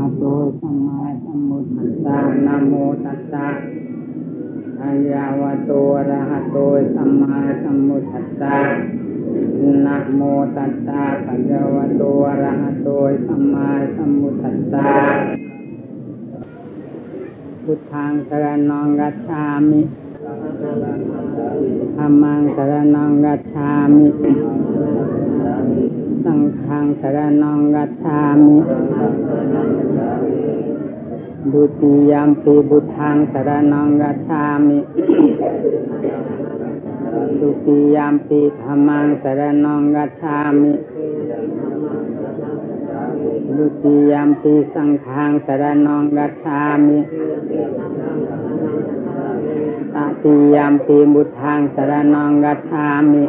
หะโตสัมมาสัมพุทธัสสะนะโมตัสสะอะยาวะโตอะระหะโตสัมมาสัมพุทธัสสะนะโมตัสสะภะคะวะโตอะระหะโตสัมมาสัมพุทธัสสะพุทธังสรณังกัจฉามิธัมมังสรณังกัจฉามิ สังฆังสรณังกัจฉามิดุติยามปีบุตังสรณังกัจฉามิดุติยามปีธรรมังสรณังกัจฉามิดุติยามปีสังฆังสรณังกัจฉามิตติยามปีบุตังสรณังกัจฉามิ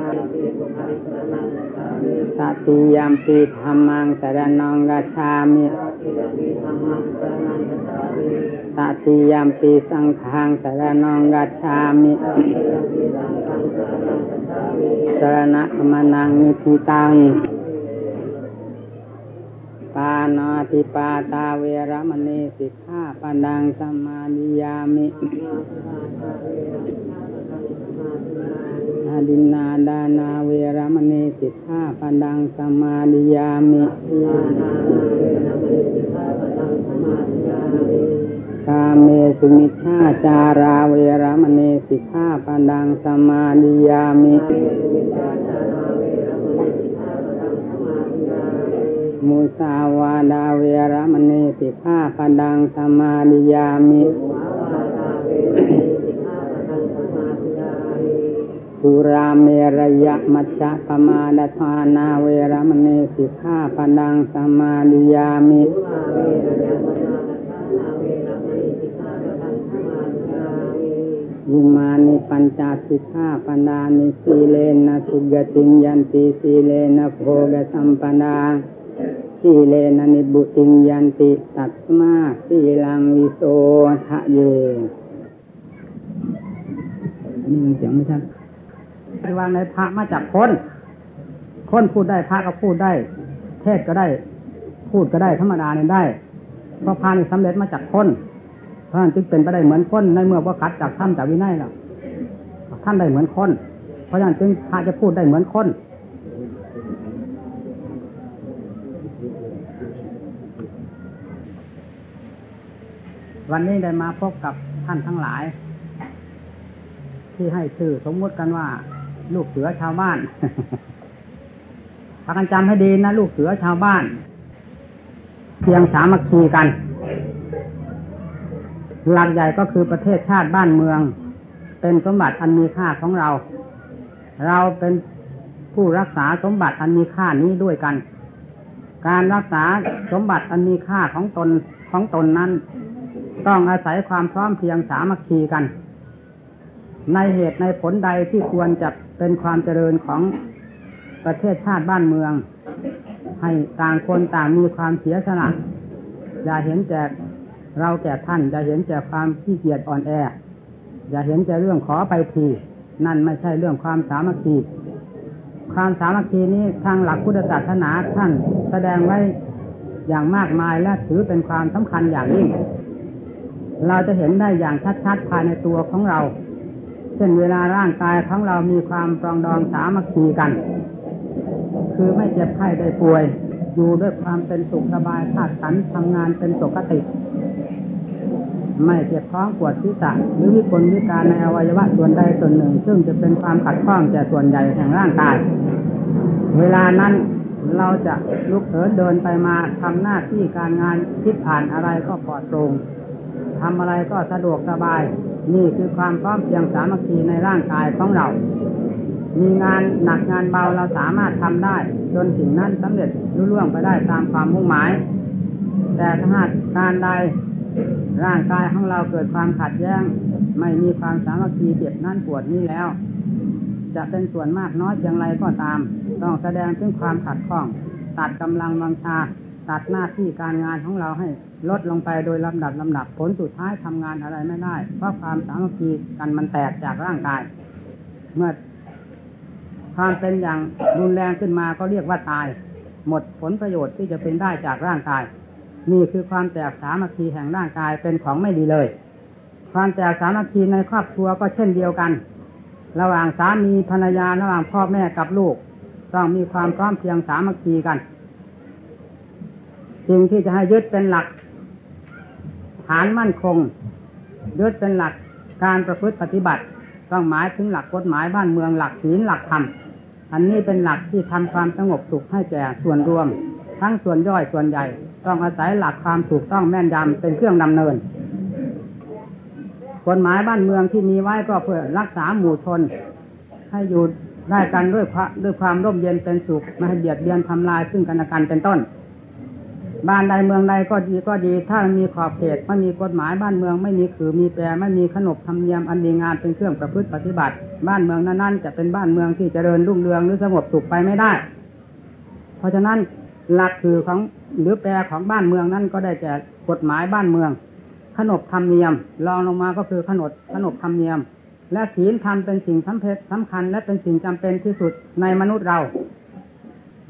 ตติยามปีธรรมังสรณังกัจฉามิตติยามปีสังฆังสรณังกัจฉามิสรณะมนังนิพิตังปานาติปาตาเวรมณีสิกขาปดังสมาดิยามิ อาดินนาดานาเวรมณีสิกขาปดังสมาดิยามิกาเมสุมิชาจาราเวรมณีสิกขาปดังสมาดิยามิ มุสาวาดาเวรมณีสิกขาปดังสมาดิยามิ สุราเมรยะมัชฌะปมาดทานาเวรมณีสิกขาปดังสมาดิยามิยิมานิปัญจสิกขาปดานิสีเลนะสุกติยันติสีเลนะโภกสัมปดาสีเลนะนิบุติยันติตัตมาสีลังวิโสทะเยอันนี้มันเสียงไม่ชัด ไปวางในพระมาจากคนคนพูดได้พระก็พูดได้ เทศก็ได้ พูดก็ได้ธรรมดาเนี่ยได้ เพราะพระนี่สำเร็จมาจากคนเพราะนั้นจึงเป็นไปได้เหมือนคนในเมื่อว่าคัดจากท่านจากวินัยแล้วท่านได้เหมือนคน เพราะฉะนั้นจึงพระจะพูดได้เหมือนคนวันนี้ได้มาพบกับท่านทั้งหลาย ที่ให้ชื่อสมมติกันว่า ลูกเสือชาวบ้านพากันจำให้ดีนะลูกเสือชาวบ้าน เพียงสามัคคีกัน หลักใหญ่ก็คือประเทศชาติบ้านเมือง เป็นสมบัติอันมีค่าของเรา เราเป็นผู้รักษาสมบัติอันมีค่านี้ด้วยกัน การรักษาสมบัติอันมีค่าของตนของตนนั้น ต้องอาศัยความพร้อมเพียงสามัคคีกัน ในเหตุในผลใดที่ควรจะเป็นความเจริญของประเทศชาติบ้านเมือง ให้ต่างคนต่างมีความเสียสละอย่าเห็นแจกเราแก่ท่านจะเห็นแต่ความขี้เกียจอ่อนแอ อย่าเห็นแต่เรื่องขอไปทีนั่นไม่ใช่เรื่องความสามัคคีความสามัคคีนี้ทางหลักพุทธศาสนาท่านแสดงไว้อย่างมากมายและถือเป็นความสำคัญอย่างยิ่ง เราจะเห็นได้อย่างชัดๆภายในตัวของเรา เช่นเวลาร่างกายของเรามีความปรองดองสามัคคีกัน คือไม่เจ็บไข้ได้ป่วย อยู่ด้วยความเป็นสุขสบายธาตุขันทำงานเป็นปกติ ไม่เจ็บท้องปวดศีรษะหรือวิกลวิการในอวัยวะส่วนใดส่วนหนึ่ง ซึ่งจะเป็นความขัดข้องแก่ส่วนใหญ่แห่งร่างกาย เวลานั้นเราจะลุกเหินเดินไปมาทำหน้าที่การงานคิดผ่านอะไรก็ปลอดโปร่งทำอะไรก็สะดวกสบาย นี่คือความพร้อมเพียงสามัคคีในร่างกายของเรา มีงานหนักงานเบาเราสามารถทำได้ จนสิ่งนั้นสำเร็จรุ่ล่วงไปได้ตามความมุ่งหมาย แต่ถ้าหากการใดร่างกายของเราเกิดความขัดแย้ง ไม่มีความสามัคคีเจ็บนั่นปวดนี้แล้ว จะเป็นส่วนมากน้อยอย่างไรก็ตาม ต้องแสดงถึงความขัดข้อง ตัดกำลังวังชา ตัดหน้าที่การงานของเราให้ลดลงไปโดยลำดับลำดับผลสุดท้ายทำงานอะไรไม่ได้ เพราะความสามัคคีกันมันแตกจากร่างกาย เมื่อความเป็นอย่างรุนแรงขึ้นมาก็เรียกว่าตาย หมดผลประโยชน์ที่จะเป็นได้จากร่างกายนี่คือความแตกสามัคคีแห่งร่างกายเป็นของไม่ดีเลย ความแตกสามัคคีในครอบครัวก็เช่นเดียวกัน ระหว่างสามีภรรยาระหว่างพ่อแม่กับลูก ต้องมีความพร้อมเพียงสามัคคีกัน สิ่งที่จะให้ยึดเป็นหลัก ฐานมั่นคง ยึดเป็นหลักการประพฤติปฏิบัติต้องหมายถึงหลักกฎหมายบ้านเมืองหลักศีลหลักธรรมอันนี้เป็นหลักที่ทำความสงบสุขให้แก่ส่วนรวม ทั้งส่วนย่อยส่วนใหญ่ ต้องอาศัยหลักความถูกต้องแม่นยำเป็นเครื่องดำเนินกฎหมายบ้านเมืองที่มีไว้ก็เพื่อรักษาหมู่ชน ให้อยู่ได้กันด้วยพระด้วยความร่มเย็นเป็นสุขไม่ให้เบียดเบียนทำลายซึ่งกันและกันเป็นต้น บ้านใดเมืองใดก็ดีก็ดี ถ้ามีขอบเขตไม่มีกฎหมายบ้านเมืองไม่มีขือมีแปรไม่มีขนบธรรมเนียมอันดีงามเป็นเครื่องประพฤติปฏิบัติ บ้านเมืองนั้นๆจะเป็นบ้านเมืองที่เจริญรุ่งเรืองหรือสงบสุขไปไม่ได้ เพราะฉะนั้นหลักคือของหรือแปรของบ้านเมืองนั้นก็ได้แก่กฎหมายบ้านเมือง ขนบธรรมเนียมรองลงมาก็คือขนบขนบธรรมเนียม และศีลธรรมเป็นสิ่งสำคัญสำคัญ และเป็นสิ่งจำเป็นที่สุดในมนุษย์เรา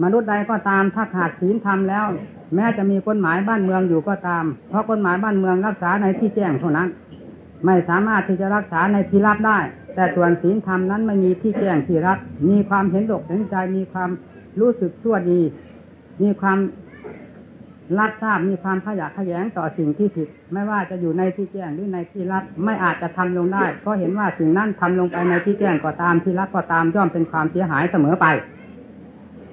มนุษย์ใดก็ตามถ้าขาดศีลธรรมแล้ว แม้จะมีกฎหมายบ้านเมืองอยู่ก็ตาม เพราะกฎหมายบ้านเมืองรักษาในที่แจ้งเท่านั้น ไม่สามารถที่จะรักษาในที่ลับได้ แต่ส่วนศีลธรรมนั้นไม่มีที่แจ้งที่รับ มีความเห็นอกเห็นใจมีความรู้สึกชั่วดี มีความรับทราบมีความขยะขยงต่อสิ่งที่ผิด ไม่ว่าจะอยู่ในที่แจ้งหรือในที่ลับไม่อาจจะทำลงได้ เพราะเห็นว่าสิ่งนั้นทำลงไปในที่แจ้งก็ตามที่ลับก็ตามย่อมเป็นความเสียหายเสมอไป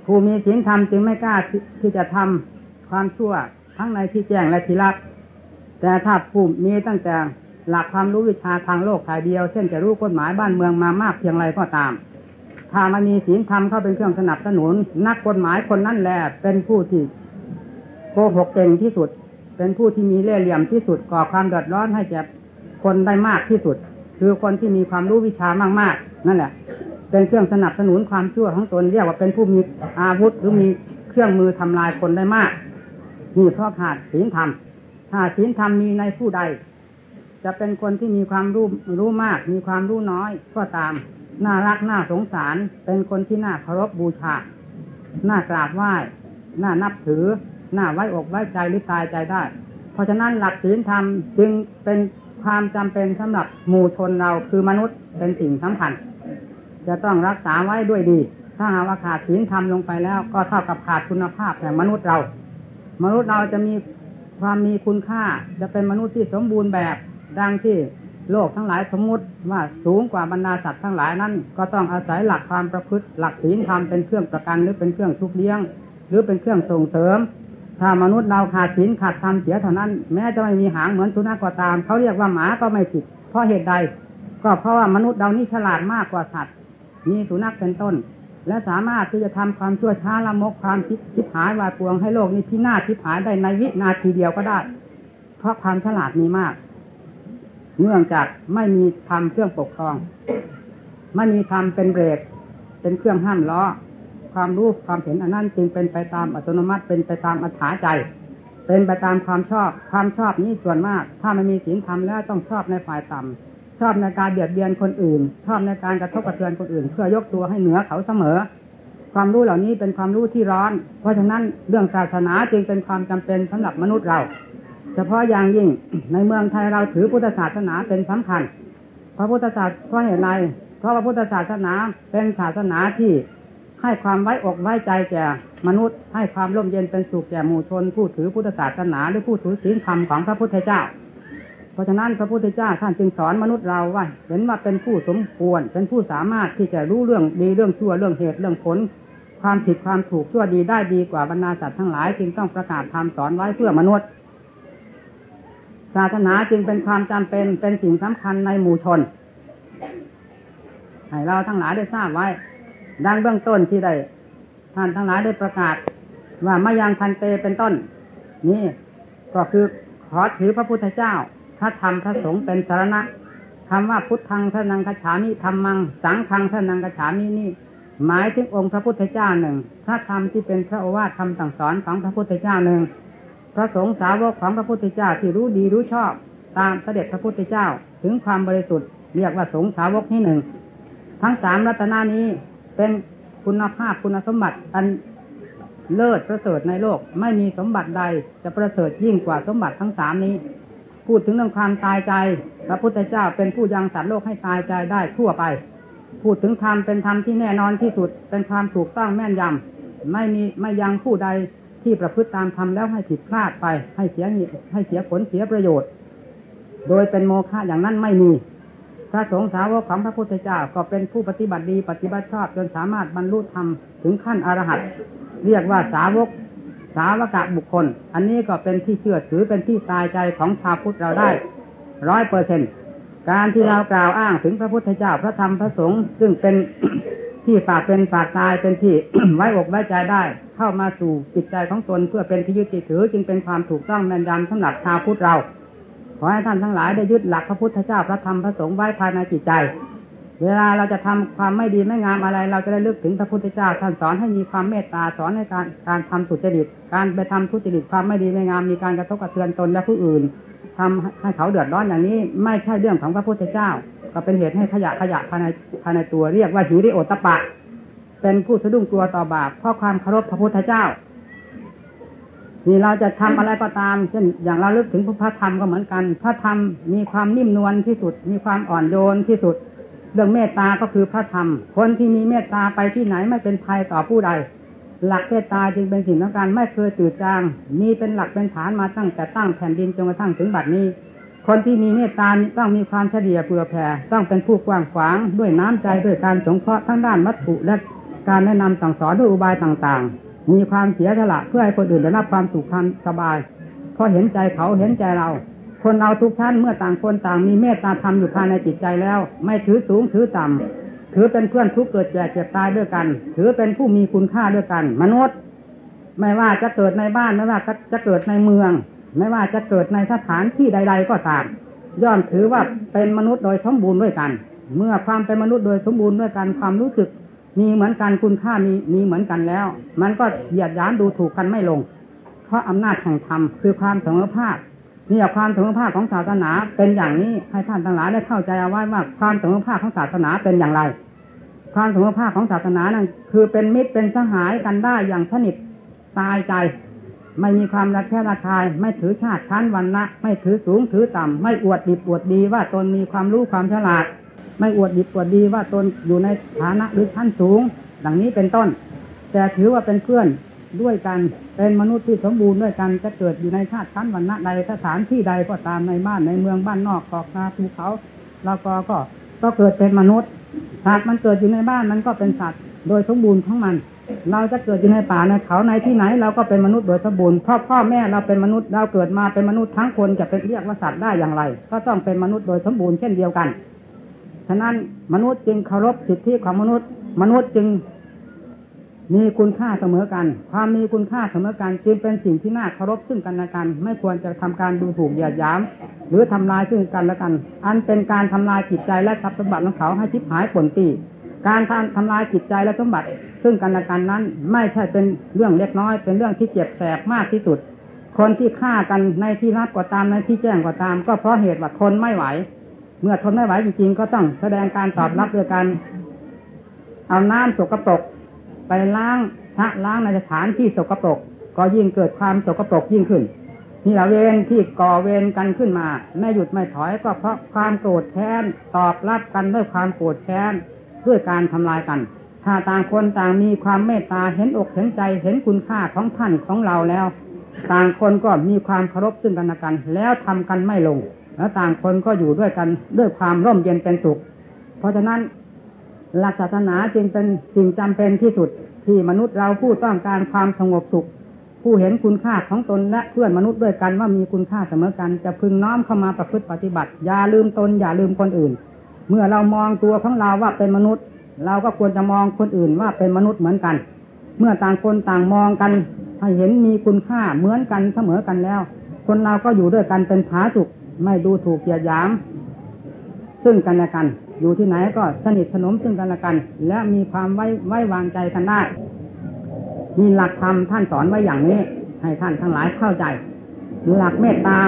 ผู้มีศีลธรรมจึงไม่กล้าที่จะทำ ความชั่วทั้งในที่แจ้งและที่ลับ แต่ถ้าผู้มีตั้งแต่หลักความรู้วิชาทางโลกถ่ายเดียว เช่นจะรู้กฎหมายบ้านเมืองมามากเพียงไรก็ตาม ถ้ามันมีศีลธรรมเข้าเป็นเครื่องสนับสนุน นักกฎหมายคนนั้นแหละเป็นผู้ที่โกหกเก่งที่สุด เป็นผู้ที่มีเล่ห์เหลี่ยมที่สุดก่อความเดือดร้อนให้แก่คนได้มากที่สุด คือคนที่มีความรู้วิชามากๆ นั่นแหละ เป็นเครื่องสนับสนุนความชั่วของตนเรียกว่าเป็นผู้มีอาวุธหรือมีเครื่องมือทำลายคนได้มาก นี่เพราะขาดศีลธรรม ถ้าศีลธรรมมีในผู้ใด จะเป็นคนที่มีความรู้รู้มาก มีความรู้น้อย ก็ตาม น่ารักน่าสงสาร เป็นคนที่น่าเคารพบูชา น่ากราบไหว้ น่านับถือ น่าไว้อกไว้ใจหรือตายใจได้ เพราะฉะนั้นหลักศีลธรรมจึงเป็นความจำเป็นสำหรับหมู่ชนเราคือมนุษย์เป็นสิ่งสำคัญ จะต้องรักษาไว้ด้วยดี ถ้าหากว่าขาดศีลธรรมลงไปแล้ว ก็เท่ากับขาดคุณภาพแห่งมนุษย์เรา มนุษย์เราจะมีความมีคุณค่า จะเป็นมนุษย์ที่สมบูรณ์แบบดังที่โลกทั้งหลายสมมุติว่าสูงกว่าบรรดาสัตว์ทั้งหลายนั้น ก็ต้องอาศัยหลักความประพฤติหลักศีลธรรมเป็นเครื่องประกันหรือเป็นเครื่องชุบเลี้ยง หรือเป็นเครื่องส่งเสริม ถ้ามนุษย์เราขาดศีลขาดธรรมเสียเท่านั้น แม้จะไม่มีหางเหมือนสุนัขก็ตาม เขาเรียกว่าหมาก็ไม่ผิด เพราะเหตุใด ก็เพราะว่ามนุษย์เรานี่ฉลาดมากกว่าสัตว์มีสุนัขเป็นต้น และสามารถที่จะทำความชั่วช้าละมกความคิดคิดหายวายปวงให้โลกนี้พินาศทิพหายได้ในวินาทีเดียวก็ได้ เพราะความฉลาดมีมาก เนื่องจากไม่มีธรรมเครื่องปกครอง ไม่มีธรรมเป็นเบรก เป็นเครื่องห้ามล้อ ความรู้ความเห็นอันนั้นจึงเป็นไปตามอัตโนมัติเป็นไปตามอัธยาใจ เป็นไปตามความชอบ ความชอบนี้ส่วนมาก ถ้าไม่มีศีลธรรมแล้วต้องชอบในฝ่ายต่ำ ชอบในการเบียดเบียนคนอื่น ชอบในการกระทบกระเทือนคนอื่น เพื่อยกตัวให้เหนือเขาเสมอ ความรู้เหล่านี้เป็นความรู้ที่ร้อน เพราะฉะนั้นเรื่องศาสนาจึงเป็นความจำเป็นสำหรับมนุษย์เรา เฉพาะอย่างยิ่งในเมืองไทยเราถือพุทธศาสนาเป็นสำคัญ พระพุทธศาสนาเพราะเหตุไรเพราะพระพุทธศาสนาเป็นศาสนาที่ให้ความไว้อกไว้ใจแก่มนุษย์ ให้ความร่มเย็นเป็นสุขแก่หมู่ชน ผู้ถือพุทธศาสนาหรือผู้ถือศีลธรรมของพระพุทธเจ้า ราะฉะนั้นพระพุทธเจ้าท่านจึงสอนมนุษย์เราว่า เห็นว่าเป็นผู้สมควร เป็นผู้สามารถที่จะรู้เรื่องดีเรื่องชั่วเรื่องเหตุเรื่องผล ความผิดความถูกชั่วดีได้ดีกว่าบรรดาสัตว์ทั้งหลายจึงต้องประกาศธรรมสอนไว้เพื่อมนุษย์ ศาสนาจึงเป็นความจำเป็นเป็นสิ่งสำคัญในหมู่ชนให้เราทั้งหลายได้ทราบไว้ ดังเบื้องต้นที่ได้ท่านทั้งหลายได้ประกาศ ว่ามายังพันเตเป็นต้น นี่ก็คือขอถือพระพุทธเจ้า พระธรรมพระสงฆ์เป็นสารณะคำว่าพุทธังทนังกฉามิธรรมัง สังฆังทนังกฉามินี่ หมายถึงองค์พระพุทธเจ้าหนึ่ง พระธรรมที่เป็นพระโอวาทธรรมสั่งสอนของพระพุทธเจ้าหนึ่ง พระสงฆ์สาวกของพระพุทธเจ้าที่รู้ดีรู้ชอบ ตามเสด็จพระพุทธเจ้าถึงความบริสุทธิ์ เรียกว่าสงฆ์สาวกที่หนึ่ง ทั้งสามรัตนานี้เป็นคุณภาพคุณสมบัติอันเลิศประเสริฐในโลก ไม่มีสมบัติใดจะประเสริฐยิ่งกว่าสมบัติทั้งสามนี้ พูดถึงเรื่องความตายใจ พระพุทธเจ้าเป็นผู้ยังสัตว์โลกให้ตายใจได้ทั่วไป พูดถึงธรรมเป็นธรรมที่แน่นอนที่สุด เป็นความถูกต้องแม่นยำไม่มีไม่ยังผู้ใดที่ประพฤติตามธรรมแล้วให้ผิดพลาดไป ให้เสียให้เสียผลเสียประโยชน์ โดยเป็นโมฆะอย่างนั้นไม่มี พระสงฆ์สาวกของพระพุทธเจ้าก็เป็นผู้ปฏิบัติดีปฏิบัติชอบจนสามารถบรรลุธรรมถึงขั้นอรหัตเรียกว่าสาวก สาวกะบุคคล อันนี้ก็เป็นที่เชื่อถือเป็นที่ตายใจของชาวพุทธเราได้ร้อยเปอร์เซ็นการที่เรากล่าวอ้างถึงพระพุทธเจ้าพระธรรมพระสงฆ์ซึ่งเป็นที่ฝากเป็นฝากตายเป็นที่ไว้อกไว้ใจได้ เข้ามาสู่จิตใจของตนเพื่อเป็นที่ยึดถือ จึงเป็นความถูกต้องแม่นยำสำหรับชาวพุทธเราขอให้ท่านทั้งหลายได้ยึดหลักพระพุทธเจ้าพระธรรมพระสงฆ์ไว้ภายในจิตใจ เวลาเราจะทำความไม่ดีไม่งามอะไร เราจะได้ลึกถึงพระพุทธเจ้าท่านสอนให้มีความเมตตาสอนในการการทำสุจริต การไปทำทุจริตความไม่ดีไม่งามมีการกระทบกระเทือนตนและผู้อื่นทำให้เขาเดือดร้อนอย่างนี้ ไม่ใช่เรื่องของพระพุทธเจ้า ก็เป็นเหตุให้ขยะขยะภายในภายในตัวเรียกว่าหิริโอตปะ เป็นผู้สะดุ้งกลัวต่อบาปเพราะความเคารพพระพุทธเจ้านี่เราจะทำอะไรก็ตาม เช่นอย่างเราลึกถึงพระธรรมก็เหมือนกัน พระธรรมมีความนิ่มนวลที่สุด มีความอ่อนโยนที่สุด รื่องเมตตาก็คือพระธรรม คนที่มีเมตตาไปที่ไหนไม่เป็นภัยต่อผู้ใด หลักเมตตาจึงเป็นสิ่งสำคัญไม่เคยจืดจาง มีเป็นหลักเป็นฐานมาตั้งแต่ตั้งแผ่นดินจนกระทั่งถึงบัดนี้ คนที่มีเมตตาต้องมีความเฉลี่ยเผื่อแผ่ต้องเป็นผู้กว้างขวางด้วยน้ำใจด้วยการสงเคราะห์ทั้งด้านวัตถุและการแนะนำสั่งสอนด้วยอุบายต่างๆ มีความเสียสละเพื่อให้คนอื่นได้รับความสุขความสบายเพราะเห็นใจเขาเห็นใจเรา คนเราทุกท่านเมื่อต่างคนต่างมีเมตตาธรรมอยู่ภายในจิตใจแล้ว ไม่ถือสูงถือต่ำถือเป็นเพื่อนทุกเกิดแก่เจ็บตายด้วยกัน ถือเป็นผู้มีคุณค่าด้วยกัน มนุษย์ ไม่ว่าจะเกิดในบ้านไม่ว่าจะเกิดในเมือง ไม่ว่าจะเกิดในสถานที่ใด ๆ ก็ตามย่อมถือว่าเป็นมนุษย์โดยสมบูรณ์ด้วยกัน เมื่อความเป็นมนุษย์โดยสมบูรณ์ด้วยกันความรู้สึก มีเหมือนกันคุณค่ามีมีเหมือนกันแล้ว มันก็เหยียดย้านดูถูกกันไม่ลง เพราะอำนาจแห่งธรรมคือความเสมอภาค นี่ความเสมอภาคของศาสนาเป็นอย่างนี้ให้ท่านทั้งหลายได้เข้าใจเอาไว้ว่าความเสมอภาคของศาสนาเป็นอย่างไร ความเสมอภาคของศาสนานั้นคือเป็นมิตรเป็นสหายกันได้อย่างสนิทตายใจ ไม่มีความรักแค่ระคาย ไม่ถือชาติชั้นวันละไม่ถือสูงถือต่ำไม่อวดดีอวดดีว่าตนมีความรู้ความฉลาด ไม่อวดดีอวดดีว่าตนอยู่ในฐานะหรือชั้นสูง ดังนี้เป็นต้น แต่ถือว่าเป็นเพื่อน ด้วยกันเป็นมนุษย์ที่สมบูรณ์ด้วยกันจะเกิดอยู่ในชาติชั้นวันณะใดสถานที่ใดก็ตามในบ้านในเมืองบ้านนอกกอกนาภูเขาแล้วก็ก็ก็เกิดเป็นมนุษย์หากมันเกิดอยู่ในบ้านมันก็เป็นสัตว์โดยสมบูรณ์ทั้งมัน เราจะเกิดอยู่ในป่าในเขาในที่ไหน เราก็เป็นมนุษย์โดยสมบูรณ์เพราะพ่อแม่เราเป็นมนุษย์เราเกิดมาเป็นมนุษย์ทั้งคนจะเป็นเรียกว่าสัตว์ได้อย่างไร ก็ต้องเป็นมนุษย์โดยสมบูรณ์เช่นเดียวกันฉะนั้นมนุษย์จึงเคารพสิทธิของมนุษย์ มนุษย์จึง มีคุณค่าเสมอกัน ความมีคุณค่าเสมอกันจึงเป็นสิ่งที่น่าเคารพซึ่งกันและกัน ไม่ควรจะทำการดูถูกเหยียดหยาม หรือทำลายซึ่งกันและกัน อันเป็นการทำลายจิตใจและทรัพย์สมบัติของเขาให้ชิบหายผลปีการทำทำลายจิตใจและสมบัติ ซึ่งกันและกันนั้น ไม่ใช่เป็นเรื่องเล็กน้อย เป็นเรื่องที่เจ็บแสบมากที่สุด คนที่ฆ่ากันในที่รับก็ตามในที่แจ้งก็ตาม ก็เพราะเหตุว่าทนไม่ไหว เมื่อทนไม่ไหวจริงๆก็ต้องแสดงการตอบรับด้วยกันเอาน้ำสกปรก ไปล้างชะล้างในสถานที่สกปรก ก็ยิ่งเกิดความสกปรกยิ่งขึ้นนี่ละเวรที่ก่อเวรกันขึ้นมา ไม่หยุดไม่ถอยก็เพราะความโกรธแค้นตอบรับกันด้วยความโกรธแค้นด้วยการทำลายกัน ถ้าต่างคนต่างมีความเมตตาเห็นอกเห็นใจเห็นคุณค่าของท่านของเราแล้ว ต่างคนก็มีความเคารพซึ่งกันและกัน แล้วทำกันไม่ลง แล้วต่างคนก็อยู่ด้วยกันด้วยความร่มเย็นเป็นสุข เพราะฉะนั้น หลักศาสนาจึงเป็นสิ่งจำเป็นที่สุดที่มนุษย์เราผู้ต้องการความสงบสุข ผู้เห็นคุณค่าของตนและเพื่อนมนุษย์ด้วยกันว่ามีคุณค่าเสมอกันจะพึงน้อมเข้ามาประพฤติปฏิบัติ อย่าลืมตนอย่าลืมคนอื่น เมื่อเรามองตัวของเราว่าเป็นมนุษย์ เราก็ควรจะมองคนอื่นว่าเป็นมนุษย์เหมือนกัน เมื่อต่างคนต่างมองกันให้เห็นมีคุณค่าเหมือนกันเสมอกันแล้ว คนเราก็อยู่ด้วยกันเป็นผาสุขไม่ดูถูกเกียดยาม ซึ่งกันและกัน อยู่ที่ไหนก็สนิทสนมซึ่งกันและกัน และมีความไว้ไว้วางใจกันได้มีหลักธรรมท่านสอนไว้อย่างนี้ ให้ท่านทั้งหลายเข้าใจ หลักเมตตา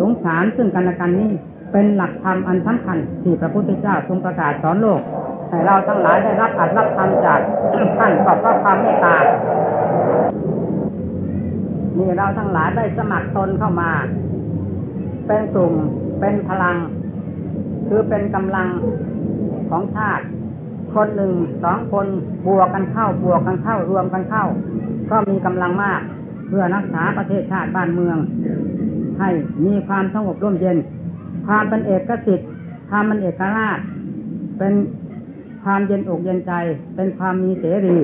สงสารซึ่งกันและกันนี้ เป็นหลักธรรมอันสำคัญที่พระพุทธเจ้าทรงประกาศสอนโลกให้เราทั้งหลายได้รับอัดรับธรรมจากท่านก็เพระความเมตตาเราทั้งหลายได้สมัครตนเข้ามา เป็นกลุ่มเป็นพลัง คือเป็นกำลังของชาติคนหนึ่งสองคนบวกกันเข้าบวกกันเข้ารวมกันเข้า ก็มีกำลังมาก เพื่อรักษาประเทศชาติบ้านเมือง ให้มีความสงบร่มเย็น ความเป็นเอกสิทธิ์ความเป็นเอกราช เป็นความเย็นอกเย็นใจ เป็นความมีเสรี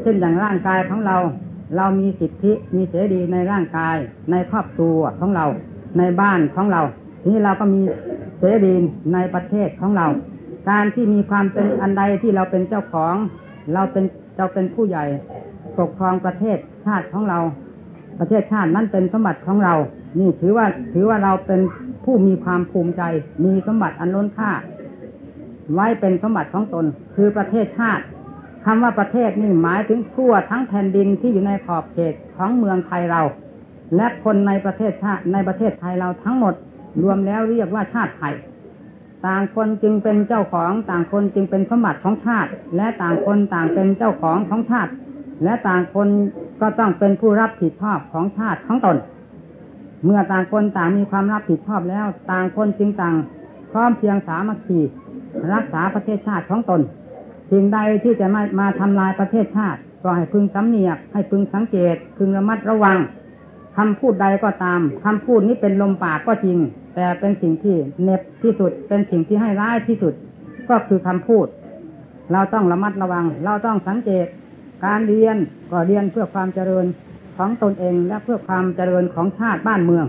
เช่นอย่างร่างกายของเรา เรามีสิทธิมีเสรีในร่างกาย ในครอบครัวของเรา ในบ้านของเรา นี้เราก็มีเสรีในประเทศของเรา การที่มีความเป็นอันใดที่เราเป็นเจ้าของ เราเป็นเราเป็นผู้ใหญ่ปกครองประเทศชาติของเรา ประเทศชาตินั้นเป็นสมบัติของเรา นี่ถือว่าถือว่าเราเป็นผู้มีความภูมิใจ มีสมบัติอันล้นค่า ไว้เป็นสมบัติของตน คือประเทศชาติคำว่าประเทศนี่หมายถึงทั่วทั้งแผ่นดินที่อยู่ในขอบเขตของเมืองไทยเรา และคนในประเทศชาติในประเทศไทยเราทั้งหมด รวมแล้วเรียกว่าชาติไทย ต่างคนจึงเป็นเจ้าของ ต่างคนจึงเป็นสมบัติของชาติ และต่างคนต่างเป็นเจ้าของของชาติ และต่างคนก็ต้องเป็นผู้รับผิดชอบของชาติของตน เมื่อต่างคนต่างมีความรับผิดชอบแล้ว ต่างคนจึงต่างพร้อมเพียงสามัคคีรักษาประเทศชาติของตนสิ่งใดที่จะมามาทำลายประเทศชาติ ก็ให้พึงสำเนียกให้พึงสังเกตพึงระมัดระวัง คำพูดใดก็ตามคำพูดนี้เป็นลมปากก็จริง แต่เป็นสิ่งที่เน็บที่สุด เป็นสิ่งที่ให้ร้ายที่สุด ก็คือคำพูด เราต้องระมัดระวัง เราต้องสังเกต การเรียนก็เรียนเพื่อความเจริญของตนเองและเพื่อความเจริญของชาติบ้านเมือง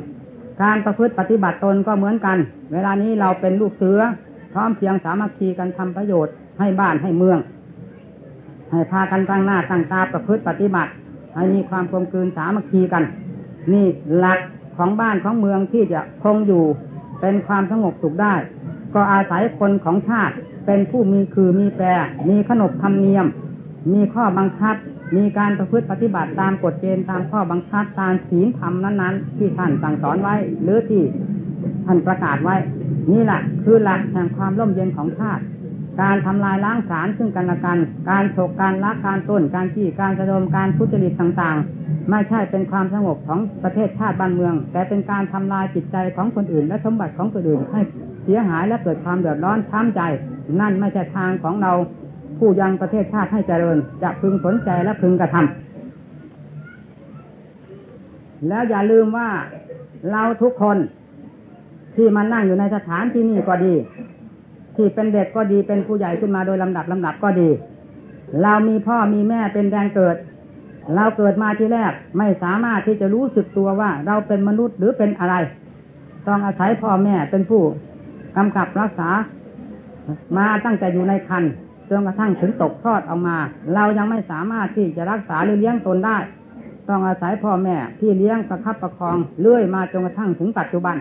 การประพฤติปฏิบัติตนก็เหมือนกัน เวลานี้เราเป็นลูกเสือพร้อมเพียงสามัคคีกันทำประโยชน์ให้บ้านให้เมือง ให้พากันตั้งหน้าตั้งตาประพฤติปฏิบัติ ให้มีความกลมกลืนสามัคคีกัน นี่หลักของบ้านของเมืองที่จะคงอยู่เป็นความสงบสุขได้ ก็อาศัยคนของชาติเป็นผู้มีคือมีแปร มีขนบธรรมเนียม มีข้อบังคับ มีการประพฤติปฏิบัติตามกฎเกณฑ์ตามข้อบังคับตามศีลธรรมนั้นๆ ที่ท่านสั่งสอนไว้ หรือที่ท่านประกาศไว้ นี่แหละคือหลักแห่งความร่มเย็นของชาติ การทำลายล้างสารซึ่งกันและกัน การโฉกการลักการต้น การจี้การกระโดมการทุจริตต่างๆ ไม่ใช่เป็นความสงบของประเทศชาติบ้านเมือง แต่เป็นการทำลายจิตใจของคนอื่น และสมบัติของคนอื่นให้เสียหายและเกิดความเดือดร้อนช้ำใจ นั่นไม่ใช่ทางของเราผู้ยังประเทศชาติให้เจริญ จะพึงสนใจและพึงกระทำแล้วอย่าลืมว่าเราทุกคนที่มานั่งอยู่ในสถานที่นี่ก็ดี ที่เป็นเด็กก็ดีเป็นผู้ใหญ่ขึ้นมาโดยลำดับลำดับก็ดี เรามีพ่อมีแม่เป็นแดนเกิด เราเกิดมาที่แรกไม่สามารถที่จะรู้สึกตัวว่าเราเป็นมนุษย์หรือเป็นอะไร ต้องอาศัยพ่อแม่เป็นผู้กำกับรักษา มาตั้งแต่อยู่ในครรภ์จนกระทั่งถึงตกทอดออกมา เรายังไม่สามารถที่จะรักษาหรือเลี้ยงตนได้ ต้องอาศัยพ่อแม่ที่เลี้ยงประคับประคองเลื่อยมาจนกระทั่งถึงปัจจุบัน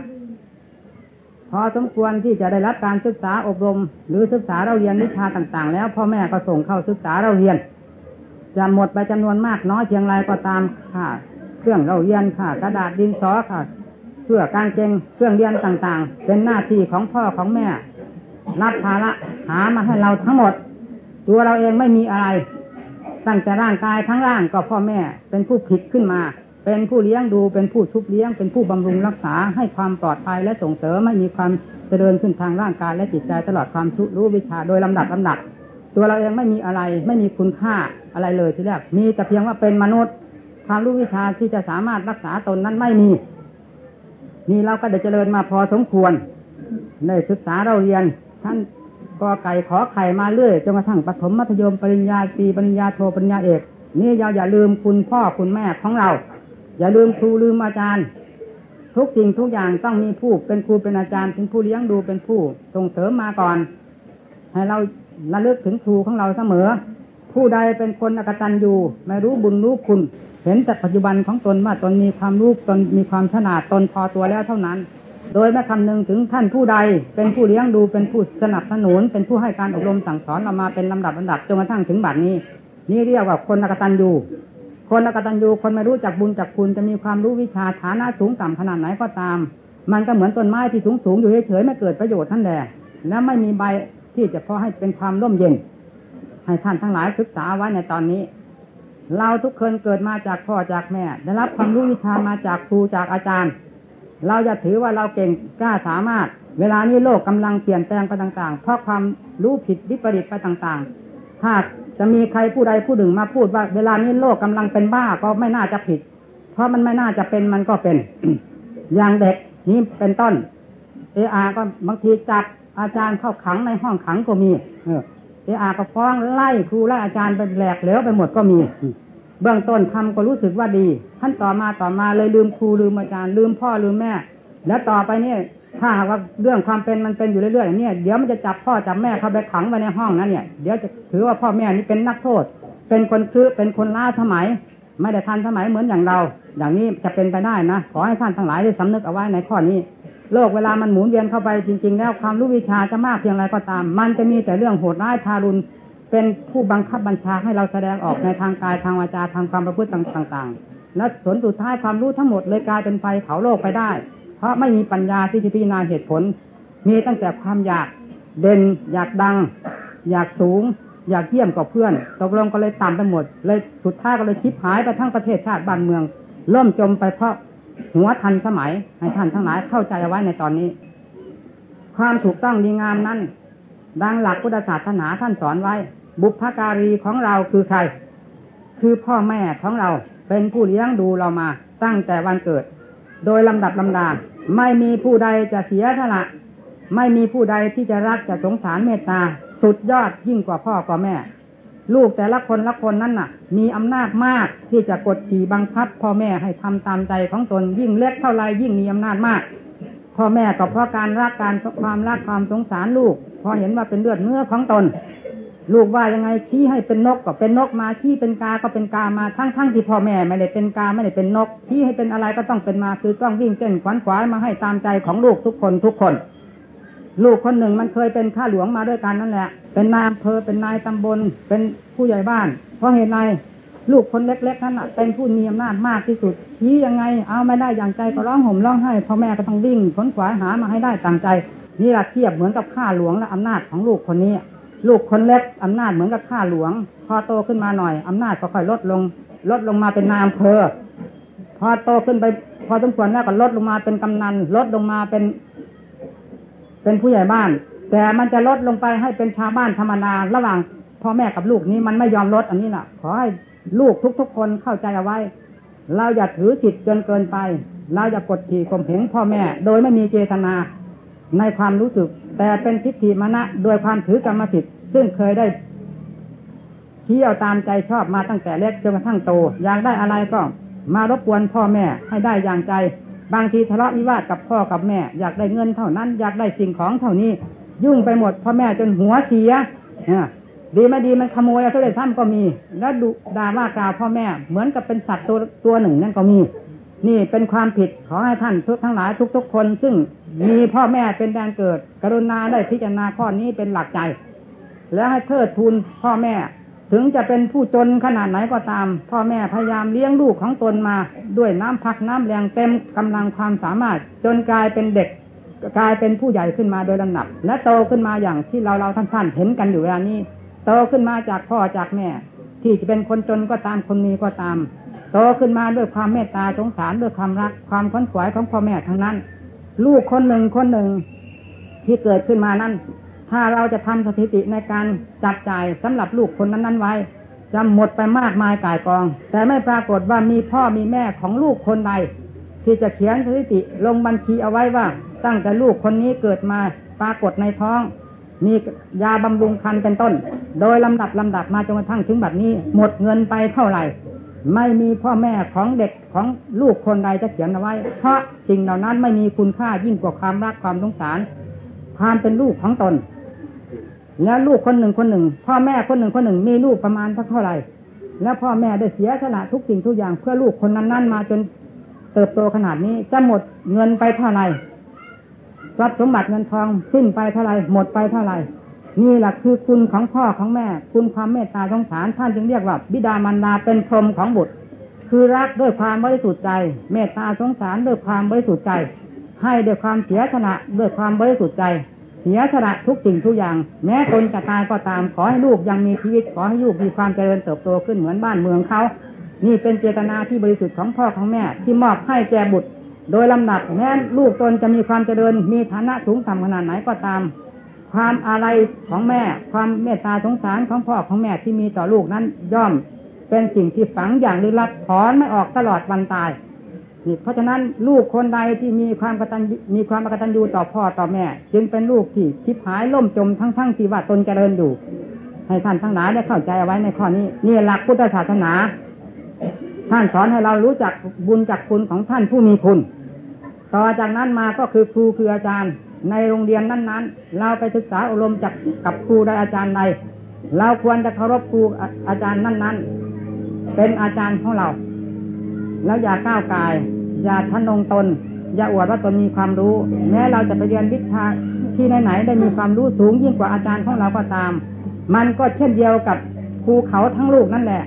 พอสมควรที่จะได้รับการศึกษาอบรม หรือศึกษาเราเรียนวิชาต่างๆ แล้วพ่อแม่ก็ส่งเข้าศึกษาเราเรียน จะหมดไปจำนวนมากน้อยเพียงไรก็ตามค่ะ เครื่องเราเรียนค่ะ กระดาษดินสอค่ะเสื้อกางเกงเครื่องเรียนต่างๆ เป็นหน้าที่ของพ่อของแม่ รับภาระหามาให้เราทั้งหมด ตัวเราเองไม่มีอะไร ตั้งแต่ร่างกายทั้งร่างก็พ่อแม่เป็นผู้ผิดขึ้นมา เป็นผู้เลี้ยงดูเป็นผู้ชุบเลี้ยง เป็นผู้บำรุงรักษาให้ความปลอดภัยและส่งเสริมไม่มีความเจริญขึ้นทางร่างกายและจิตใจตลอดความชุรู้วิชาโดยลำดับลำดับ ตัวเราเองไม่มีอะไรไม่มีคุณค่าอะไรเลยทีแรกมีแต่เพียงว่าเป็นมนุษย์ความรู้วิชาที่จะสามารถรักษาตนนั้นไม่มี นี่เราก็ได้เจริญมาพอสมควรได้ศึกษาเราเรียนท่านกอไก่ขอไข่มาเรื่อยจนกระทั่งปฐมมัธยมปริญญาตรีปริญญาโทปริญญาเอกนี่เราอย่าลืมคุณพ่อคุณแม่ของเรา อย่าลืมครูลืมอาจารย์ ทุกสิ่งทุกอย่างต้องมีผู้เป็นครูเป็นอาจารย์เป็นผู้เลี้ยงดูเป็นผู้ส่งเสริมมาก่อน ให้เราระลึกถึงครูของเราเสมอ ผู้ใดเป็นคนอกตันอยู่ไม่รู้บุญรู้คุณ เห็นแต่ปัจจุบันของตนว่าตนมีความรู้ตนมีความฉลาดตนพอตัวแล้วเท่านั้น โดยไม่คำนึงถึงท่านผู้ใด เป็นผู้เลี้ยงดูเป็นผู้สนับสนุน เป็นผู้ให้การอบรมสั่งสอนเรามาเป็นลำดับลำดับจนกระทั่งถึงบัดนี้ นี่เรียกว่าคนอกตันอยู่ คนอกตันยูคนไม่รู้จักบุญจักคุณจะมีความรู้วิชาฐานะสูงต่ำขนาดไหนก็ตาม มันก็เหมือนต้นไม้ที่สูงสูงอยู่เฉยๆไม่เกิดประโยชน์ท่านแดและไม่มีใบที่จะพอให้เป็นความร่มเย็น ให้ท่านทั้งหลายศึกษาไว้ในตอนนี้ เราทุกคนเกิดมาจากพ่อจากแม่ ได้รับความรู้วิชามาจากครูจากอาจารย์ เราจะถือว่าเราเก่งกล้าสามารถ เวลานี้โลกกำลังเปลี่ยนแปลงไปต่างๆ เพราะความรู้ผิดวิปริตไปต่างๆ ถ้า จะมีใครผู้ใดผู้หนึ่งมาพูดว่า เวลานี้โลกกำลังเป็นบ้าก็ไม่น่าจะผิด เพราะมันไม่น่าจะเป็นมันก็เป็น อย่างเด็กนี้เป็นต้น เออาก็บางทีจับอาจารย์เข้าขังในห้องขังก็มี เออเออาก็ฟ้องไล่ครูไล่อาจารย์ไปแหลกเหลวไปหมดก็มี เบื้องต้นทำก็รู้สึกว่าดีท่านต่อมาต่อมาเลยลืมครูลืมอาจารย์ลืมพ่อลืมแม่ แล้วต่อไปเนี่ย ถ้าหากว่าเรื่องความเป็นมันเป็นอยู่เรื่อยๆอย่างนี้เดี๋ยวมันจะจับพ่อจับแม่เข้าไปขังไว้ในห้องนั้นเนี่ยเดี๋ยวจะถือว่าพ่อแม่นี้เป็นนักโทษ เป็นคนคือเป็นคนล้าสมัย ไม่ได้ทันสมัยเหมือนอย่างเรา อย่างนี้จะเป็นไปได้นะขอให้ท่านทั้งหลายได้สำนึกเอาไว้ในข้อนี้ โลกเวลามันหมุนเวียนเข้าไปจริง ๆ แล้วความรู้วิชาจะมากเพียงไรก็ตาม มันจะมีแต่เรื่องโหดร้ายทารุณเป็นผู้บังคับบัญชาให้เราแสดงออกในทางกายทางวาจาทางความประพฤติต่างๆและผลสุดท้ายความรู้ทั้งหมดเลยกลายเป็นไฟเผาโลกไปได้ เพราะไม่มีปัญญาที่จะพิจารณาเหตุผล มีตั้งแต่ความอยากเด่น อยากดัง อยากสูง อยากเยี่ยมกับเพื่อน ตกลงก็เลยต่ำไปหมด เลยสุดท้ายก็เลยชิบหายไปทั้งประเทศชาติบ้านเมืองล่มจมไปเพราะหัวทันสมัยให้ท่านทั้งหลายเข้าใจเอาไว้ในตอนนี้ ความถูกต้องดีงามนั้น ดังหลักพุทธศาสนาท่านสอนไว้ บุพการีของเราคือใคร คือพ่อแม่ของเราเป็นผู้เลี้ยงดูเรามาตั้งแต่วันเกิด โดยลำดับลำดา ไม่มีผู้ใดจะเสียสละ ไม่มีผู้ใดที่จะรักจะสงสารเมตตา สุดยอดยิ่งกว่าพ่อกว่าแม่ ลูกแต่ละคนละคนนั้นน่ะ มีอำนาจมากที่จะกดขี่บังคับ พ่อแม่ให้ทำตามใจของตนยิ่งเล็กเท่าไรยิ่งมีอำนาจมากพ่อแม่ก็เพราะการรักการความรักความสงสารลูก พอเห็นว่าเป็นเลือดเนื้อของตน ลูกว่ายังไงชี้ให้เป็นนกก็เป็นนกมาชี้เป็นกาก็เป็นกามาทั้งทั้งที่พ่อแม่ไม่ได้เป็นกาไม่ได้เป็นนกชี้ให้เป็นอะไรก็ต้องเป็นมาคือต้องวิ่งเต้นขวัญขวายมาให้ตามใจของลูกทุกคนทุกคน ลูกคนหนึ่งมันเคยเป็นข้าหลวงมาด้วยกันนั่นแหละ เป็นนายอำเภอเป็นนายตำบล เป็นผู้ใหญ่บ้าน เพราะเหตุไรลูกคนเล็กๆนั้นเป็นผู้มีอำนาจมากที่สุดชี้ยังไง เอาไม่ได้อย่างใจก็ร้องห่มร้องไห้พ่อแม่ก็ต้องวิ่งขนขวายหามาให้ได้ตามใจนี่แหละเทียบเหมือนกับข้าหลวงและอำนาจของลูกคนนี้ ลูกคนเล็กอำนาจเหมือนกับข้าหลวง พอโตขึ้นมาหน่อยอำนาจก็ค่อยลดลง ลดลงมาเป็นนายอำเภอ พอโตขึ้นไป พอสมควรแล้วก็ลดลงมาเป็นกำนัน ลดลงมาเป็น เป็นผู้ใหญ่บ้าน แต่มันจะลดลงไปให้เป็นชาวบ้านธรรมดาระหว่างพ่อแม่กับลูกนี้มันไม่ยอมลดอันนี้แหละขอให้ลูกทุกๆคนเข้าใจเอาไว้ เราอย่าถือจิตจนเกินไป เราอย่ากดขี่ข่มเหงพ่อแม่ โดยไม่มีเจตนาในความรู้สึก แต่เป็นทิฏฐิมณะโดยความถือกรรมสิทธิ์ซึ่งเคยได้เที่ยวตามใจชอบมาตั้งแต่เล็กจนกระทั่งโต อยากได้อะไรก็ มารบกวนพ่อแม่ให้ได้อย่างใจ บางทีทะเลาะวิวาทกับพ่อกับแม่ อยากได้เงินเท่านั้น อยากได้สิ่งของเท่านี้ ยุ่งไปหมดพ่อแม่จนหัวเสียดีไม่ดีมันขโมยเอาเท่าไรท่านก็มี แล้วดูด่าว่ากล่าวพ่อแม่เหมือนกับเป็นสัตว์ตัวตัวหนึ่งนั่นก็มี นี่เป็นความผิดขอให้ท่านทุกทั้งหลายทุกๆคน ซึ่งมีพ่อแม่เป็นแดนเกิด กรุณาได้พิจารณาข้อนี้เป็นหลักใจ แล้วให้เทิดทูนพ่อแม่ ถึงจะเป็นผู้จนขนาดไหนก็ตาม พ่อแม่พยายามเลี้ยงลูกของตนมา ด้วยน้ำพักน้ำแรงเต็มกำลังความสามารถ จนกลายเป็นเด็กกลายเป็นผู้ใหญ่ขึ้นมาโดยลำดับ และโตขึ้นมาอย่างที่เราเราท่านๆเห็นกันอยู่เวลานี้ โตขึ้นมาจากพ่อจากแม่ ที่จะเป็นคนจนก็ตามคนมีก็ตาม โตขึ้นมาด้วยความเมตตาสงสารด้วยความรัก ความขนขวายของพ่อแม่ทั้งนั้น ลูกคนหนึ่งคนหนึ่งที่เกิดขึ้นมานั้น ถ้าเราจะทำสถิติในการจับจ่ายสำหรับลูกคนนั้นนั้นไว้จะหมดไปมากมายกายกอง แต่ไม่ปรากฏว่ามีพ่อมีแม่ของลูกคนใด ที่จะเขียนสถิติลงบัญชีเอาไว้ว่า ตั้งแต่ลูกคนนี้เกิดมาปรากฏในท้อง มียาบำรุงคันเป็นต้น โดยลำดับลำดับมาจนกระทั่งถึงแบบนี้ หมดเงินไปเท่าไหร่ ไม่มีพ่อแม่ของเด็กของลูกคนใดจะเขียนเอาไว้ เพราะสิ่งเหล่านั้นไม่มีคุณค่ายิ่งกว่าความรักความสงสาร ความเป็นลูกของตน แล้วลูกคนหนึ่งคนหนึ่ง พ่อแม่คนหนึ่งคนหนึ่ง มีลูกประมาณเท่าไหร่ แล้วพ่อแม่ได้เสียสละทุกสิ่งทุกอย่างเพื่อลูกคนนั้นๆมาจนเติบโตขนาดนี้จะหมดเงินไปเท่าไหร่ทรัพย์สมบัติเงินทองสิ้นไปเท่าไหร่หมดไปเท่าไหร่ นี่แหละคือคุณของพ่อของแม่ คุณความเมตตาสงสารท่านจึงเรียกว่า บิดามารดาเป็นพรหมของบุตร คือรักด้วยความบริสุทธิ์ใจ เมตตาสงสารด้วยความบริสุทธิ์ใจ ให้ด้วยความเสียสละด้วยความบริสุทธิ์ใจ เสียสละทุกสิ่งทุกอย่าง แม้ตนจะตายก็ตามขอให้ลูกยังมีชีวิตขอให้ลูกมีความเจริญเติบโตขึ้นเหมือนบ้านเมืองเขานี่เป็นเจตนาที่บริสุทธิ์ของพ่อของแม่ ที่มอบให้แก่บุตร โดยลำดับแม้ลูกตนจะมีความเจริญมีฐานะสูงต่ำขนาดไหนก็ตาม ความอะไรของแม่ ความเมตตาสงสารของพ่อของแม่ที่มีต่อลูกนั้นย่อมเป็นสิ่งที่ฝังอย่างลึกลับถอนไม่ออกตลอดวันตายนี่เพราะฉะนั้นลูกคนใดที่มีความกตัญมีความกตัญญูต่อพ่อต่อแม่ จึงเป็นลูกที่ทิพหายล่มจมทั้งทั้งที่ว่าตนเจริญอยู่ ให้ท่านทั้งหลายได้เข้าใจเอาไว้ในข้อนี้ นี่หลักพุทธศาสนา ท่านสอนให้เรารู้จักบุญจักคุณของท่านผู้มีคุณ ต่อจากนั้นมาก็คือครูคืออาจารย์ ในโรงเรียนนั้นๆ เราไปศึกษาอบรมจากกับครูใดอาจารย์ใดเราควรจะเคารพครูอาจารย์นั้น ๆ เป็นอาจารย์ของเรา แล้วอย่าก้าวกาย อย่าทะนงตน อย่าอวดว่าตนมีความรู้ แม้เราจะไปเรียนวิชาที่ไหนๆได้มีความรู้สูงยิ่งกว่าอาจารย์ของเราก็ตาม มันก็เช่นเดียวกับภูเขาทั้งลูกนั่นแหละ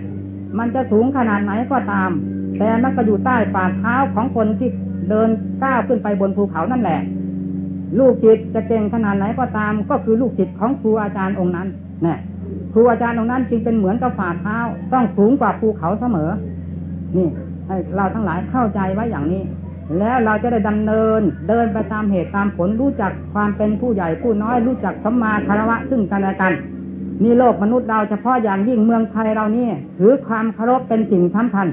มันจะสูงขนาดไหนก็ตาม แต่มันก็อยู่ใต้ฝ่าเท้าของคนที่เดินก้าวขึ้นไปบนภูเขานั่นแหละ ลูกศิษย์จะเก่งขนาดไหนก็ตาม ก็คือลูกศิษย์ของครูอาจารย์องค์นั้นนี่ครูอาจารย์องค์นั้นจึงเป็นเหมือนกับฝ่าเท้า ต้องสูงกว่าภูเขาเสมอ นี่ให้เราทั้งหลายเข้าใจไว้อย่างนี้ แล้วเราจะได้ดำเนินเดินไปตามเหตุตามผลรู้จักความเป็นผู้ใหญ่ผู้น้อยรู้จักสัมมาคารวะซึ่งกันและกันนี่โลกมนุษย์เราเฉพาะอย่างยิ่งเมืองไทยเรานี่ถือความเคารพเป็นสิ่งสำคัญ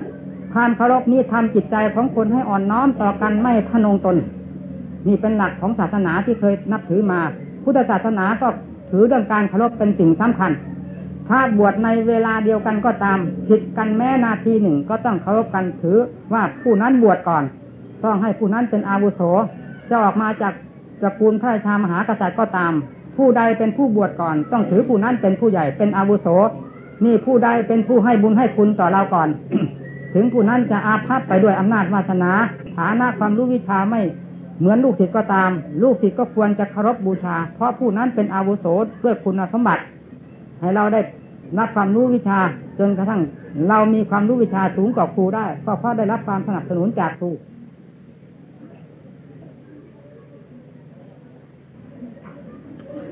ความเคารพนี้ทำจิตใจของคนให้อ่อนน้อมต่อกันไม่ทะนงตน นี่เป็นหลักของศาสนาที่เคยนับถือมา พุทธศาสนาก็ถือเรื่องการเคารพเป็นสิ่งสำคัญ ถ้าบวชในเวลาเดียวกันก็ตามผิดกันแม้นาทีหนึ่งก็ต้องเคารพกันถือว่าผู้นั้นบวชก่อน ต้องให้ผู้นั้นเป็นอาวุโสจะออกมาจากตระกูลพระราชามหากษัตริย์ก็ตาม ผู้ใดเป็นผู้บวชก่อน ต้องถือผู้นั้นเป็นผู้ใหญ่เป็นอาวุโส นี่ผู้ใดเป็นผู้ให้บุญให้คุณต่อเราก่อน ถึงผู้นั้นจะอาภัพไปด้วยอำนาจวาสนา ฐานะความรู้วิชาไม่ เหมือนลูกศิษย์ก็ตาม ลูกศิษย์ก็ควรจะเคารพบูชา เพราะผู้นั้นเป็นอาวุโสด้วยคุณสมบัติ ให้เราได้รับความรู้วิชาจนกระทั่งเรามีความรู้วิชาสูงกว่าครูได้ ก็เพราะได้รับความสนับสนุนจากครู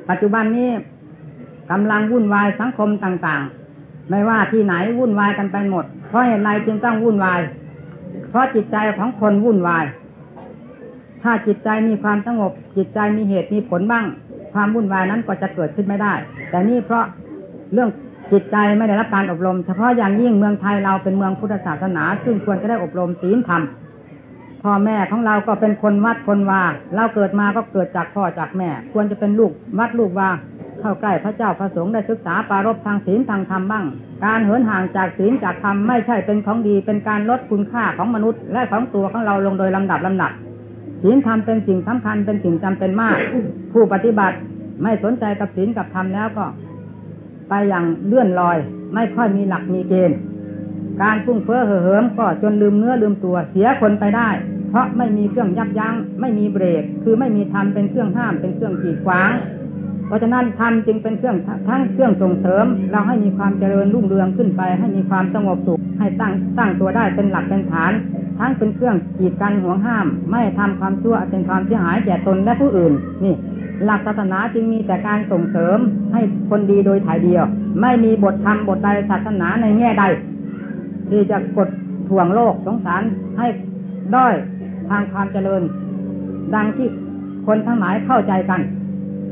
ปัจจุบันนี้กำลังวุ่นวายสังคมต่างๆ ไม่ว่าที่ไหนวุ่นวายกันไปหมด เพราะเหตุไรจึงต้องวุ่นวาย เพราะจิตใจของคนวุ่นวาย ถ้าจิตใจมีความสงบ จิตใจมีเหตุมีผลบ้าง ความวุ่นวายนั้นก็จะเกิดขึ้นไม่ได้ แต่นี่เพราะเรื่องจิตใจไม่ได้รับการอบรม เฉพาะอย่างยิ่งเมืองไทยเราเป็นเมืองพุทธศาสนา ซึ่งควรจะได้อบรมศีลธรรมพ่อแม่ของเราก็เป็นคนวัดคนวาเราเกิดมาก็เกิดจากพ่อจากแม่ ควรจะเป็นลูกวัดลูกวาเข้าใกล้พระเจ้าพระสงฆ์ได้ศึกษาปารบทางศีลทางธรรมบ้าง การเหินห่างจากศีลจากธรรมไม่ใช่เป็นของดีเป็นการลดคุณค่าของมนุษย์ และของตัวของเราลงโดยลำดับลำดับ ศีลธรรมเป็นสิ่งสำคัญเป็นสิ่งจำเป็นมาก ผู้ปฏิบัติไม่สนใจกับศีลกับธรรมแล้วก็ ไปอย่างเลื่อนลอย ไม่ค่อยมีหลักมีเกณฑ์ การฟุ้งเฟ้อเห่อเหิมก็จนลืมเนื้อลืมตัวเสียคนไปได้ เพราะไม่มีเครื่องยับยัง้ง ไม่มีเบรก คือไม่มีธรรมเป็นเครื่องห้ามเป็นเครื่องกีดขวาง เพราะฉะนั้นธรรมจึงเป็นเครื่องทั้งเครื่องส่งเสริม เราให้มีความเจริญรุ่งเรืองขึ้นไป ให้มีความสงบสุขให้ตั้งตั้งตัวได้เป็นหลักเป็นฐาน ทั้งเป็นเครื่องกีดกันห่วงห้าม ไม่ทำความชั่วเป็นความเสียหายแก่ตนและผู้อื่นนี่หลักศาสนาจึงมีแต่การส่งเสริมให้คนดีโดยถ่ายเดียว ไม่มีบทธรรมบทใดศาสนาในแง่ใด ที่จะกดถ่วงโลกสงสารให้ด้อยทางความเจริญ ดังที่คนทั้งหลายเข้าใจกัน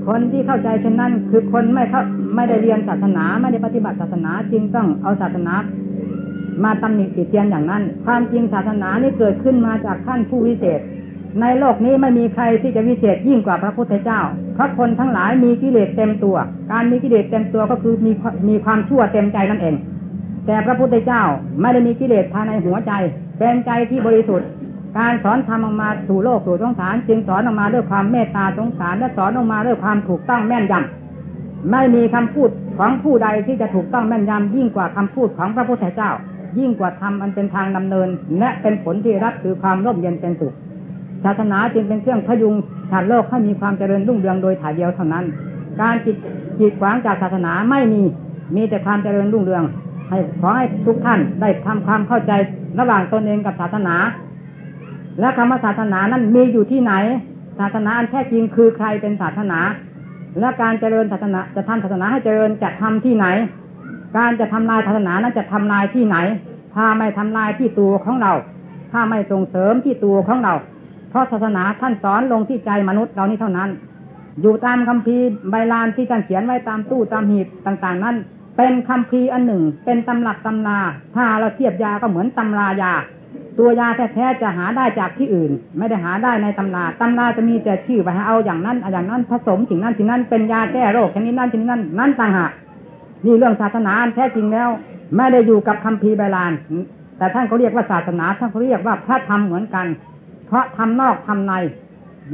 คนที่เข้าใจเช่นนั้น คือคนไม่เข้าไม่ได้เรียนศาสนา ไม่ได้ปฏิบัติศาสนาจึงต้องเอาศาสนา มาตำหนิติเตียนอย่างนั้น ความจริงศาสนานี้เกิดขึ้นมาจากท่านผู้วิเศษ ในโลกนี้ไม่มีใครที่จะวิเศษยิ่งกว่าพระพุทธเจ้าเพราะคนทั้งหลายมีกิเลสเต็มตัว การมีกิเลสเต็มตัวก็คือมีมีความชั่วเต็มใจนั่นเอง แต่พระพุทธเจ้าไม่ได้มีกิเลสภายในหัวใจเป็นใจที่บริสุทธิ์ การสอนทำออกมาสู่โลกสู่สงสาร จึงสอนออกมาด้วยความเมตตาสงสาร และสอนออกมาด้วยความถูกต้องแม่นยำไม่มีคำพูดของผู้ใดที่จะถูกต้องแม่นยำยิ่งกว่าคำพูดของพระพุทธเจ้า ยิ่งกว่าธรรมอันเป็นทางดำเนิน และเป็นผลที่รับคือความร่มเย็นเป็นสุขศาสนาจึงเป็นเครื่องพยุงชาติโลกให้มีความเจริญรุ่งเรืองโดยถ่ายเดียวเท่านั้น การจิตจิตขวางจากศาสนาไม่มีมีแต่ความเจริญรุ่งเรือง ให้ขอให้ทุกท่านได้ทำความเข้าใจระหว่างตนเองกับศาสนา และคำว่าศาสนานั้นมีอยู่ที่ไหน ศาสนาอันแท้จริงคือใครเป็นศาสนา และการเจริญศาสนาจะทำศาสนาให้เจริญจะทำที่ไหน การจะทำลายศาสนานั้นจะทำลายที่ไหน ถ้าไม่ทำลายที่ตัวของเรา ถ้าไม่ส่งเสริมที่ตัวของเรา เพราะศาสนาท่านสอนลงที่ใจมนุษย์เรานี้เท่านั้น อยู่ตามคัมภีร์ใบลานที่ท่านเขียนไว้ตามตู้ตามหีบต่างๆ นั้น เป็นคัมภีร์อันหนึ่ง เป็นตำรับตำราถ้าเราเทียบยาก็เหมือนตำรายา ตัวยาแท้ๆจะหาได้จากที่อื่น ไม่ได้หาได้ในตำราตำราจะมีแต่ชื่อไปเอาอย่างนั้นอย่างนั้นผสมสิ่งนั้นสิ่งนั้นเป็นยาแก้โรคชนิดนั้นชนิดนั้นนั่นต่างหากนี่เรื่องศาสนาแท้จริงแล้ว ไม่ได้อยู่กับคัมภีร์บลาน แต่ท่านเขาเรียกว่าศาสนาท่านเขาเรียกว่าพระธรรมเหมือนกัน เพราะทำนอกทำใน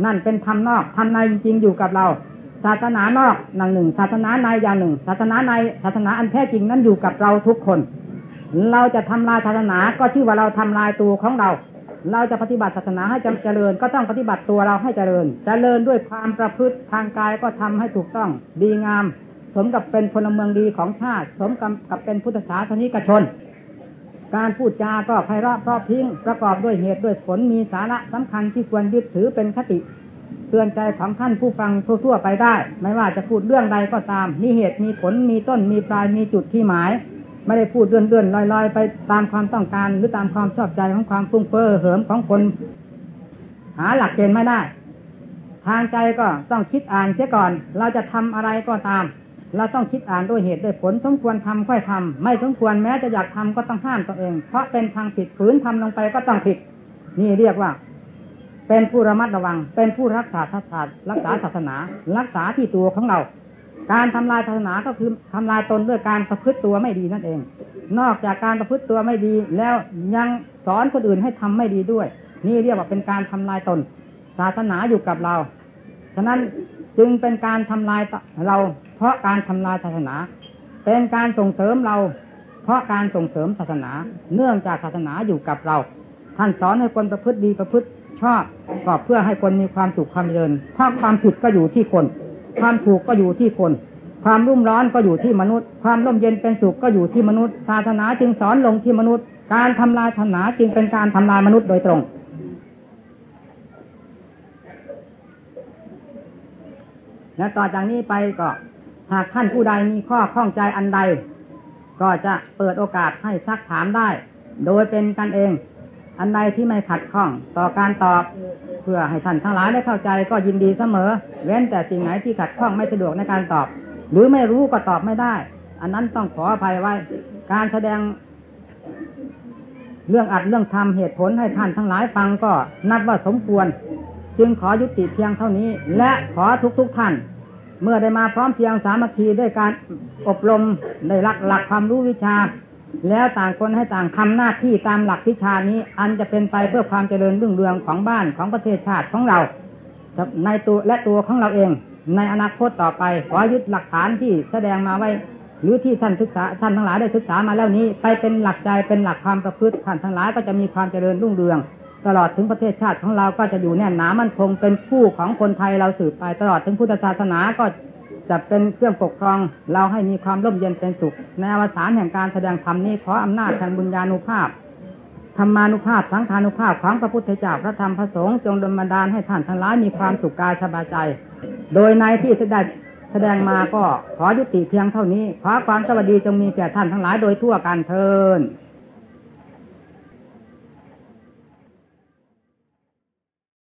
นั่นเป็นธรรมนอกธรรมในจริงๆอยู่กับเรา ศาสนานอกหนังหนึ่ง ศาสนาในอย่างหนึ่ง ศาสนาในศาสนาอันแท้จริงนั้นอยู่กับเราทุกคน เราจะทำลายศาสนาก็ชื่อว่าเราทำลายตัวของเรา เราจะปฏิบัติศาสนาให้จเจริญ ก็ต้องปฏิบัติตัวเราให้เจริญ เจริญด้วยความประพฤติทางกายก็ทำให้ถูกต้องดีงาม สมกับเป็นพลเมืองดีของชาติ สมกับเป็นพุทธศาสนิกชน การพูดจาก็ไพเราะเพราะพิ้งประกอบด้วยเหตุด้วยผลมีสาระสำคัญที่ควรยึดถือเป็นคติเตือนใจของท่านผู้ฟังทั่วๆไปได้ ไม่ว่าจะพูดเรื่องใดก็ตาม มีเหตุมีผลมีต้นมีปลายมีจุดที่หมาย ไม่ได้พูดเลื่อนๆลอยๆ ไปตามความต้องการ หรือตามความชอบใจของความฟุ้งเฟ้อเหิมของคน หาหลักเกณฑ์ไม่ได้ ทางใจก็ต้องคิดอ่านเสียก่อน เราจะทำอะไรก็ตาม เราต้องคิดอ่านด้วยเหตุด้วยผลสมควรทำค่อยทำไม่สมควรแม้จะอยากทำก็ต้องห้ามตัวเอง เพราะเป็นทางผิดฝืนทำลงไปก็ต้องผิด นี่เรียกว่า เป็นผู้ระมัดระวัง เป็นผู้รักษาศาสนารักษาศาสนา รักษาที่ตัวของเรา การทำลายศาสนาก็คือทำลายตนด้วยการประพฤติตัวไม่ดีนั่นเอง นอกจากการประพฤติตัวไม่ดีแล้วยังสอนคนอื่นให้ทำไม่ดีด้วย นี่เรียกว่าเป็นการทำลายตน ศาสนาอยู่กับเรา ฉะนั้นจึงเป็นการทำลายเรา เพราะการทำลายศาสนา เป็นการส่งเสริมเรา เพราะการส่งเสริมศาสนา เนื่องจากศาสนาอยู่กับเรา ท่านสอนให้คนประพฤติดีประพฤติชอบก็เพื่อให้คนมีความสุขความเจริญเพราะความผิดก็อยู่ที่คน ความถูกก็อยู่ที่คน ความรุ่มร้อนก็อยู่ที่มนุษย์ ความร่มเย็นเป็นสุขก็อยู่ที่มนุษย์ ศาสนาจึงสอนลงที่มนุษย์ การทำลายศาสนาจึงเป็นการทำลายมนุษย์โดยตรง และต่อจากนี้ไปก็หากท่านผู้ใดมีข้อข้องใจอันใด ก็จะเปิดโอกาสให้ซักถามได้ โดยเป็นกันเอง อันใดที่ไม่ขัดข้องต่อการตอบ เพื่อให้ท่านทั้งหลายได้เข้าใจก็ยินดีเสมอ เว้นแต่สิ่งไหนที่ขัดข้องไม่สะดวกในการตอบ หรือไม่รู้ก็ตอบไม่ได้ อันนั้นต้องขออภัยไว้ การแสดงเรื่องอัดเรื่องทำเหตุผลให้ท่านทั้งหลายฟังก็นับว่าสมควร จึงขอยุติเพียงเท่านี้ และขอทุกๆทท่าน เมื่อได้มาพร้อมเพียงสามัคคีด้วยการอบรมได้หลักหลักความรู้วิชา แล้วต่างคนให้ต่างทำหน้าที่ตามหลักวิชานี้ อันจะเป็นไปเพื่อความเจริญรุ่งเรืองของบ้านของประเทศชาติของเรา ในตัวและตัวของเราเอง ในอนาคตต่อไปขอยึดหลักฐานที่แสดงมาไว้ หรือที่ท่านศึกษาท่านทั้งหลายได้ศึกษามาแล้วนี้ ไปเป็นหลักใจเป็นหลักความประพฤติท่านทั้งหลายก็จะมีความเจริญรุ่งเรือง ตลอดถึงประเทศชาติของเราก็จะอยู่แน่นหนามั่นคงเป็นผู้ของคนไทยเราสืบไปตลอดถึงพุทธศาสนาก็ จะเป็นเครื่องปกครองเราให้มีความร่มเย็นเป็นสุข ในอวสานแห่งการแสดงธรรมนี้ขออำนาจแห่งบุญญาณุภาพธรรมานุภาพสังขานุภาพของพระพุทธเจ้าพระธรรมพระสงฆ์จงดลบันดาลให้ท่านทั้งหลายมีความสุขกายสบายใจ โดยในที่แสดงแสดงมาก็ขอยุติเพียงเท่านี้ขอความสวัสดีจงมีแก่ท่านทั้งหลายโดยทั่วกันเทิน